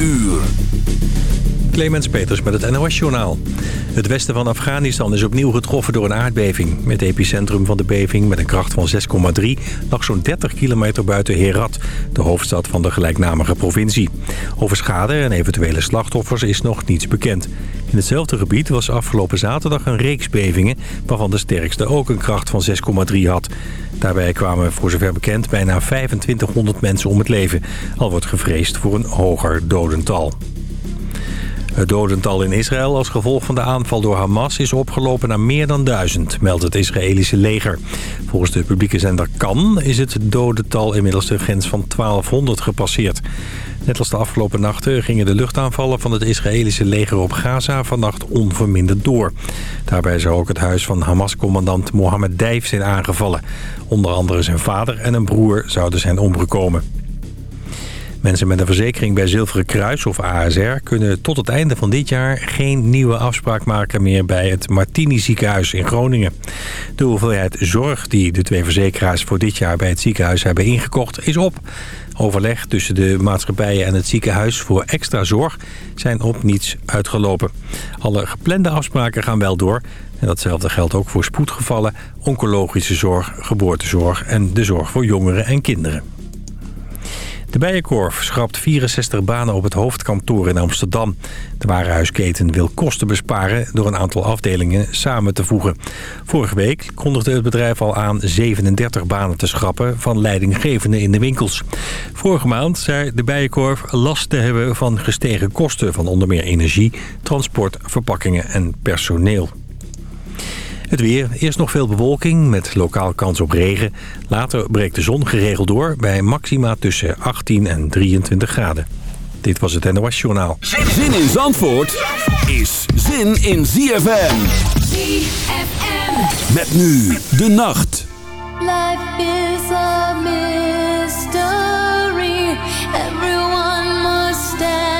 uur. Clemens Peters met het NOS-journaal. Het westen van Afghanistan is opnieuw getroffen door een aardbeving. Het epicentrum van de beving met een kracht van 6,3 lag zo'n 30 kilometer buiten Herat, de hoofdstad van de gelijknamige provincie. Over schade en eventuele slachtoffers is nog niets bekend. In hetzelfde gebied was afgelopen zaterdag een reeks bevingen... waarvan de sterkste ook een kracht van 6,3 had. Daarbij kwamen voor zover bekend bijna 2500 mensen om het leven. Al wordt gevreesd voor een hoger dodental. Het dodental in Israël als gevolg van de aanval door Hamas is opgelopen naar meer dan duizend, meldt het Israëlische leger. Volgens de publieke zender Kan is het dodental inmiddels de grens van 1200 gepasseerd. Net als de afgelopen nachten gingen de luchtaanvallen van het Israëlische leger op Gaza vannacht onverminderd door. Daarbij zou ook het huis van Hamas-commandant Mohammed Dijf zijn aangevallen. Onder andere zijn vader en een broer zouden zijn omgekomen. Mensen met een verzekering bij Zilveren Kruis of ASR... kunnen tot het einde van dit jaar geen nieuwe afspraak maken meer... bij het Martini ziekenhuis in Groningen. De hoeveelheid zorg die de twee verzekeraars voor dit jaar... bij het ziekenhuis hebben ingekocht is op. Overleg tussen de maatschappijen en het ziekenhuis voor extra zorg... zijn op niets uitgelopen. Alle geplande afspraken gaan wel door... En datzelfde geldt ook voor spoedgevallen, oncologische zorg, geboortezorg en de zorg voor jongeren en kinderen. De Bijenkorf schrapt 64 banen op het hoofdkantoor in Amsterdam. De warenhuisketen wil kosten besparen door een aantal afdelingen samen te voegen. Vorige week kondigde het bedrijf al aan 37 banen te schrappen van leidinggevenden in de winkels. Vorige maand zei de Bijenkorf last te hebben van gestegen kosten van onder meer energie, transport, verpakkingen en personeel. Het weer. Eerst nog veel bewolking met lokaal kans op regen. Later breekt de zon geregeld door bij maxima tussen 18 en 23 graden. Dit was het NOS Journaal. Zin in Zandvoort is zin in ZFM. ZFM. Met nu de nacht. Life is a mystery. Everyone must stand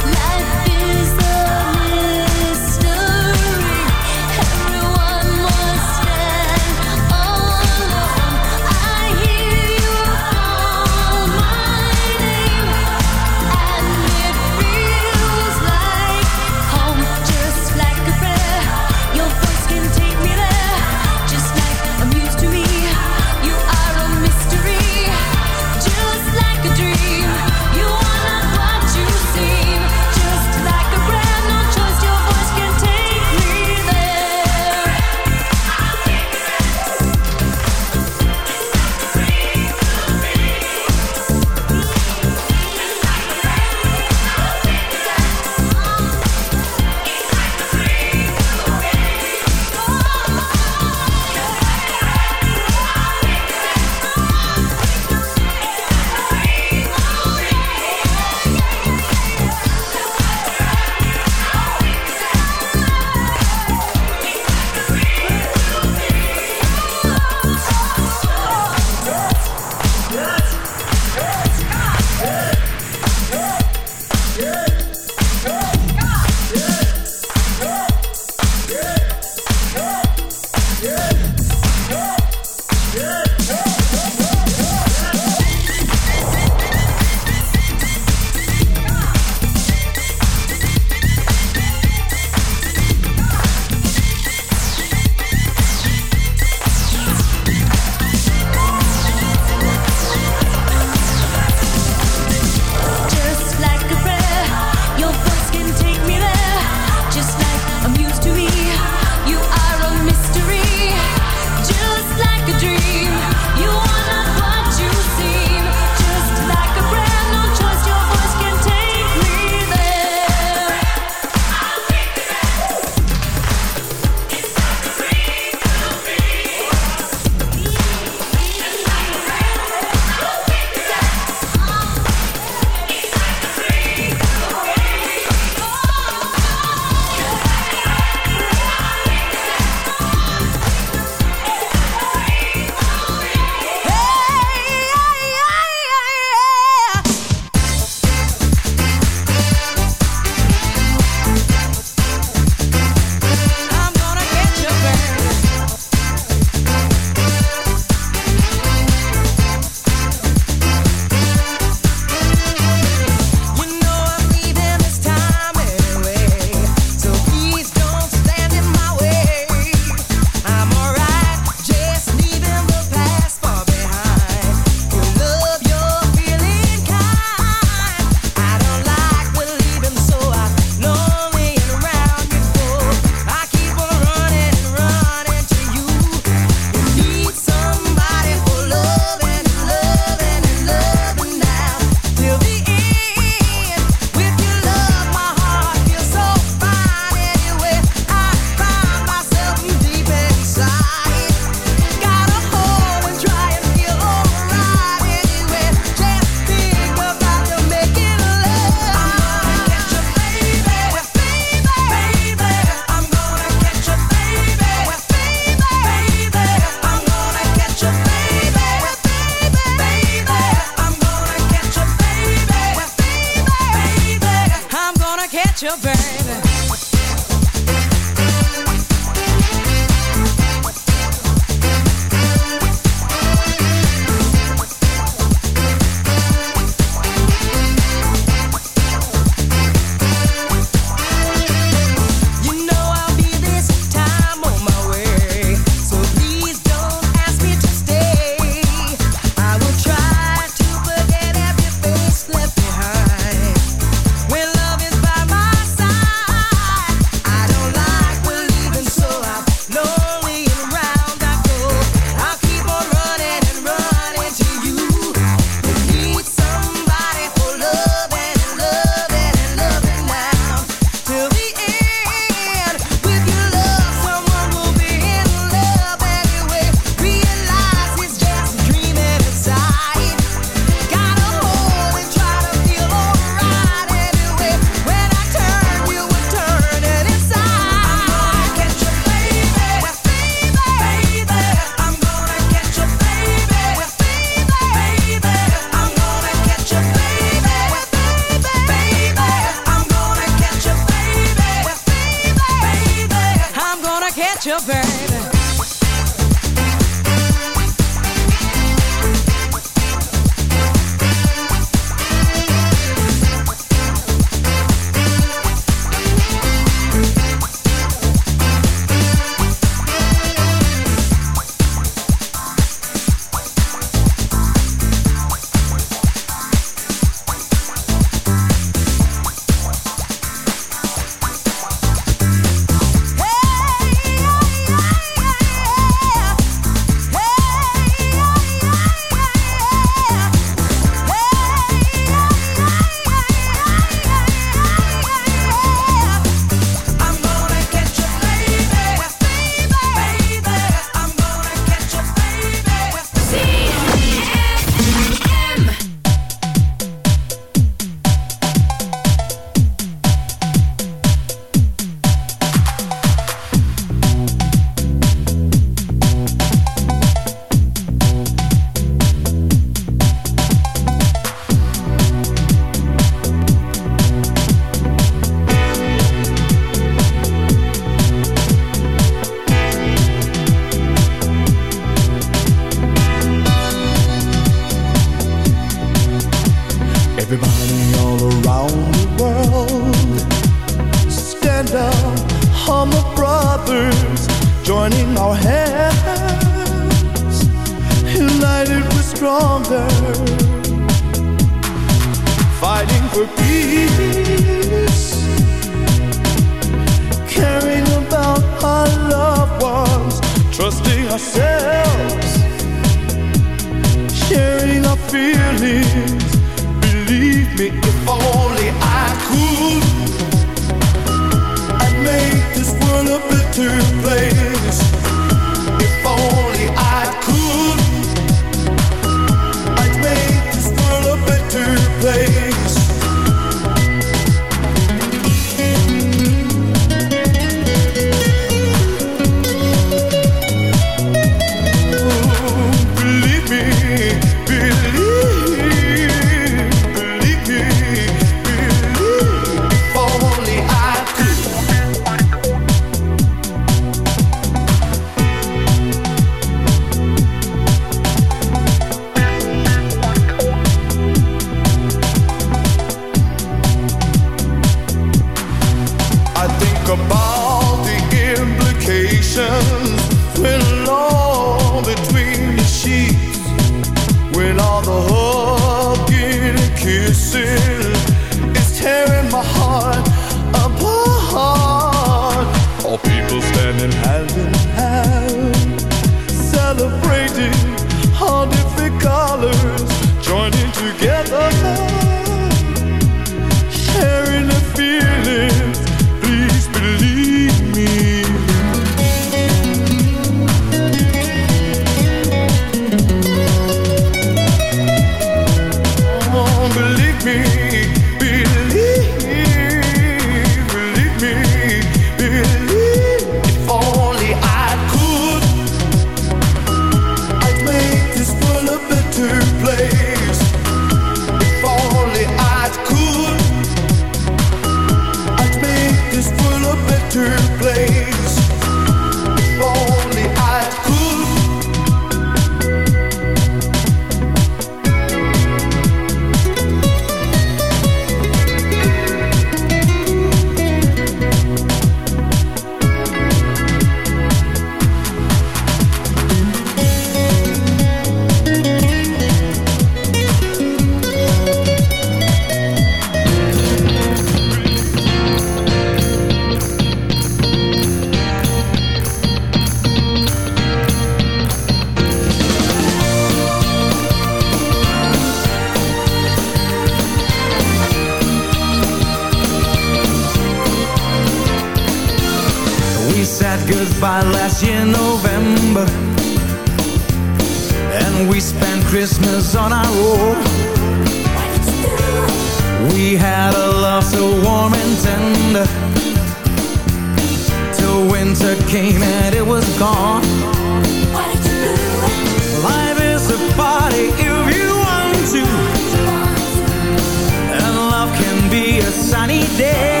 day.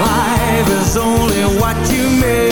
Life is only what you make.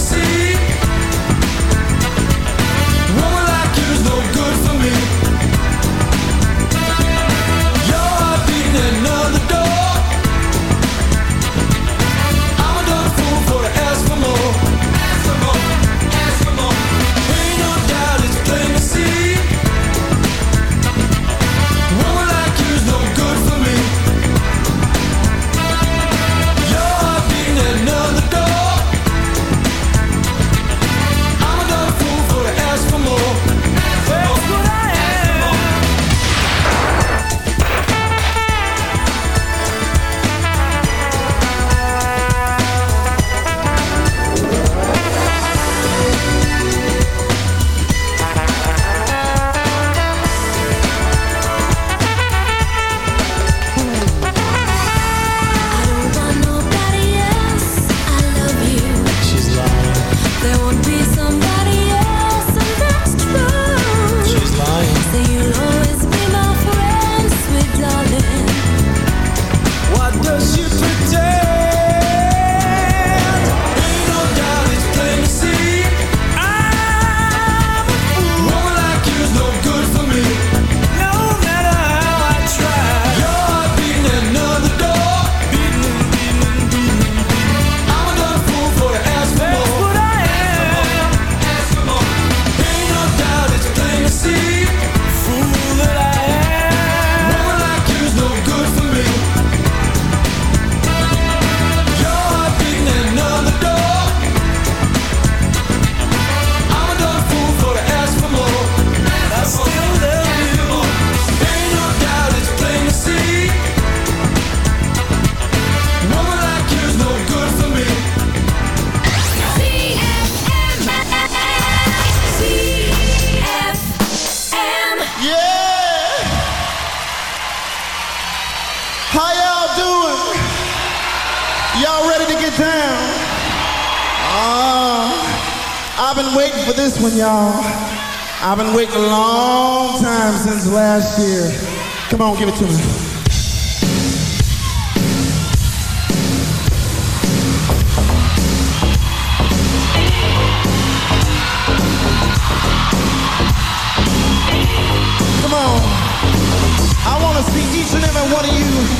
see. How y'all doing? Y'all ready to get down? Uh, I've been waiting for this one, y'all. I've been waiting a long time since last year. Come on, give it to me. Come on. I want to see each and every one of you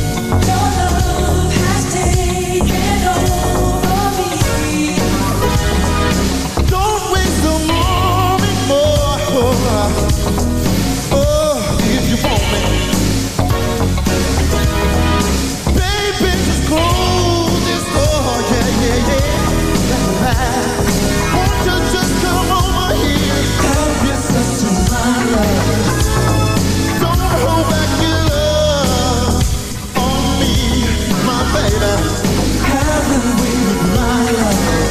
Haven't with my love?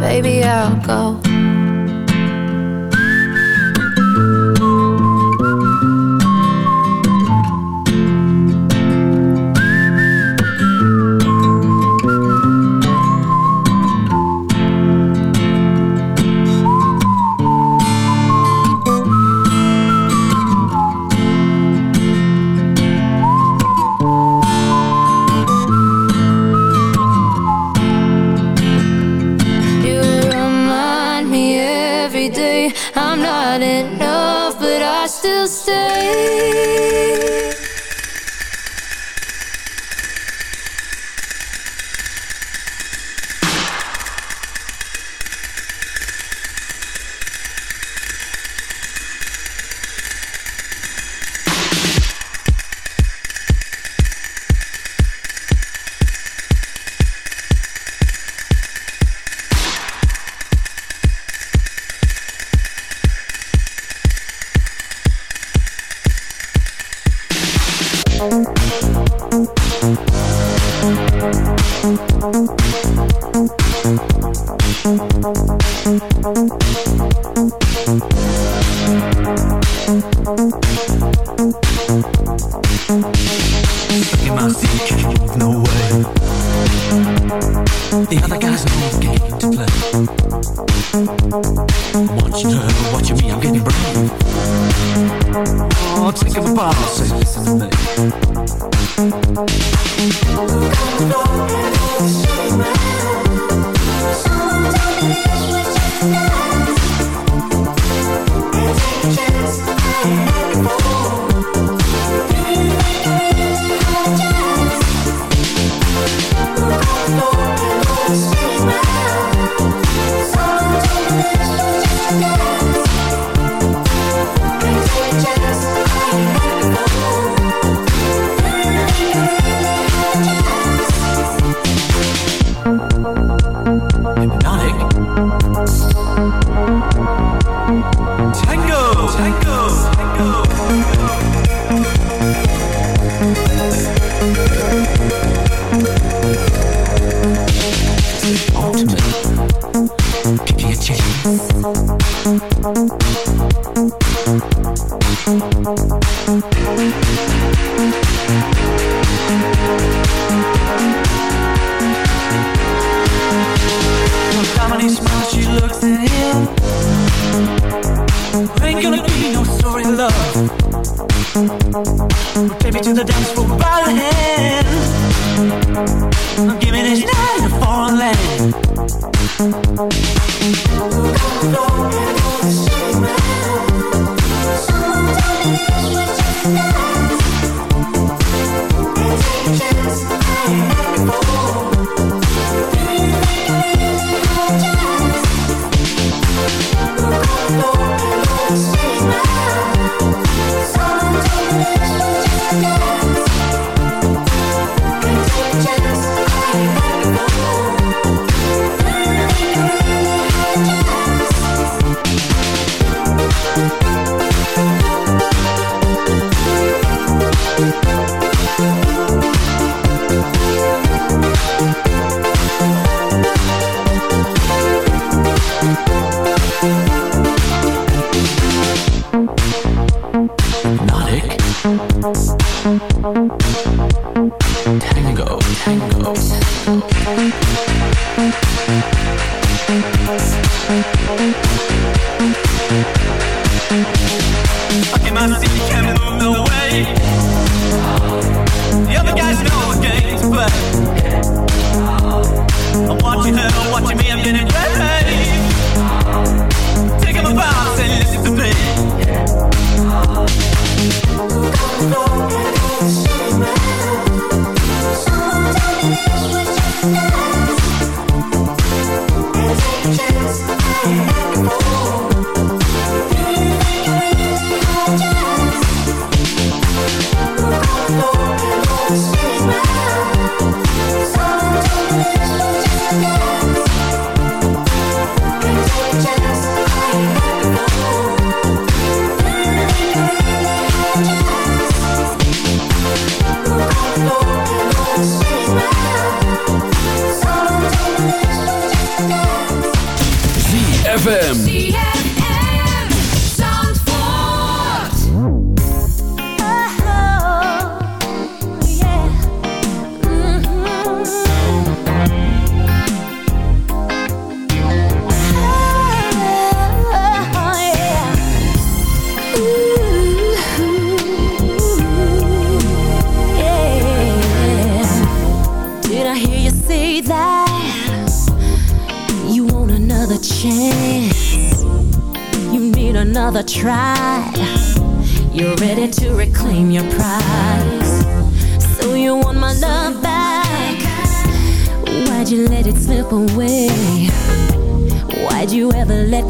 Baby, I'll go. Thank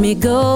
me go?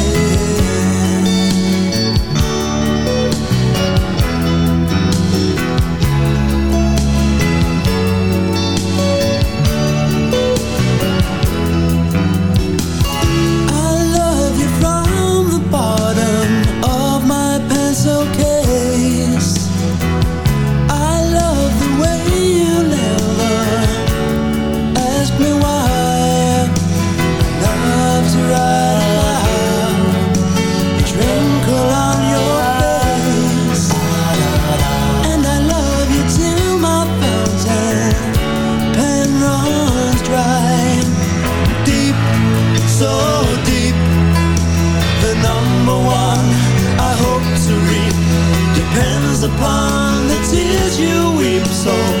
soul.